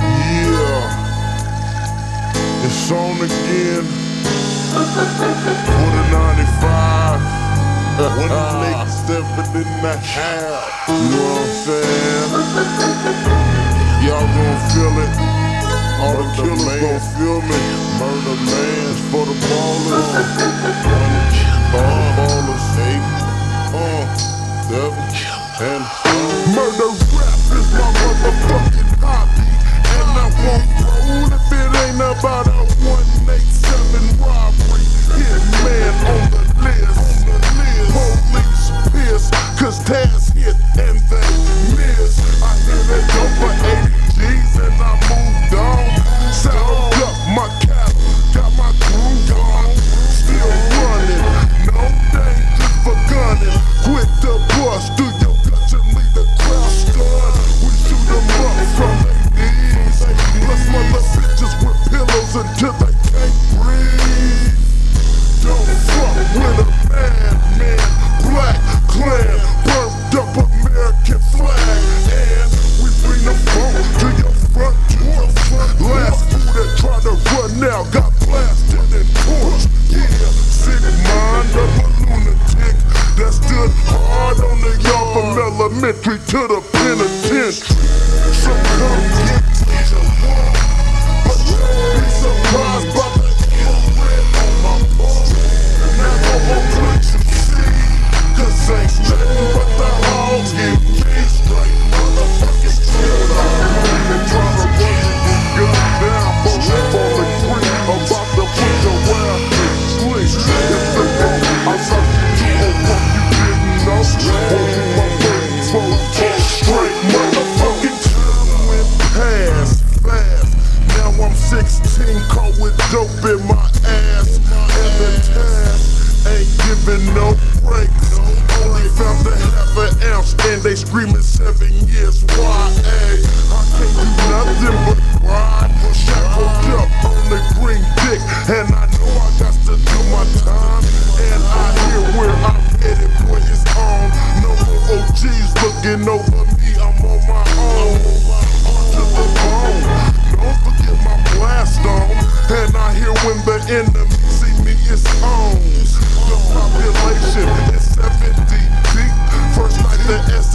Yeah, it's on again. For the 95. When the niggas stepping in the house. You know what I'm saying? Y'all gon' feel it. All the killers gon' feel me. Murder man's for the ballers. Quit the bust, elementary to the penitentiary. Dope in my ass. And the task ain't giving no breaks. Only found a half an ounce and they screaming seven years. Why? I can't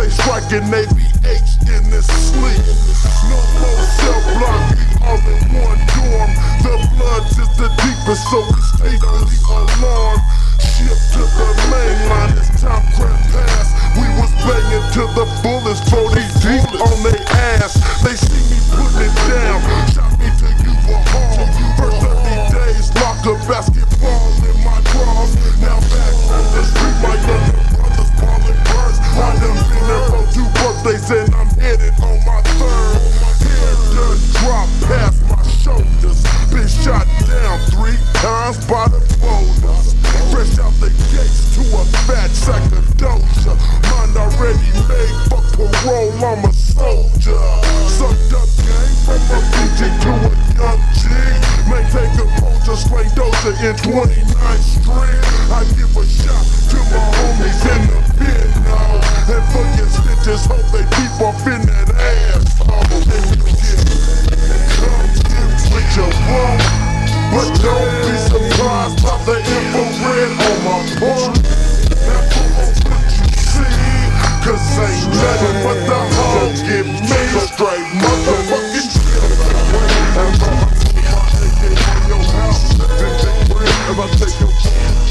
SA striking, they be H in this sleep. No more cell block, we all in one dorm. The bloods is the deepest, so we stayed on the alarm. Ship to the main line, it's time crap pass. We was banging to the bullets, birthdays and I'm headed on my third. Hair done drop past my shoulders. Been shot down three times by the boulders. Fresh out the gates to a fat sack of doja. Mind already made, fuck parole, I'm a soldier. Sucked up game from a BG to a young G. Maintain composure, slang doja in 29th Street. I give a shot to my homies in the pit now. And for your stitches, hope they keep off in that ass. Oh, then you get come get what you want. But don't be surprised by the infrared on my porch. Cause ain't nothing but the hoes get me straight motherfucking. And to my in your house, then bring if I take your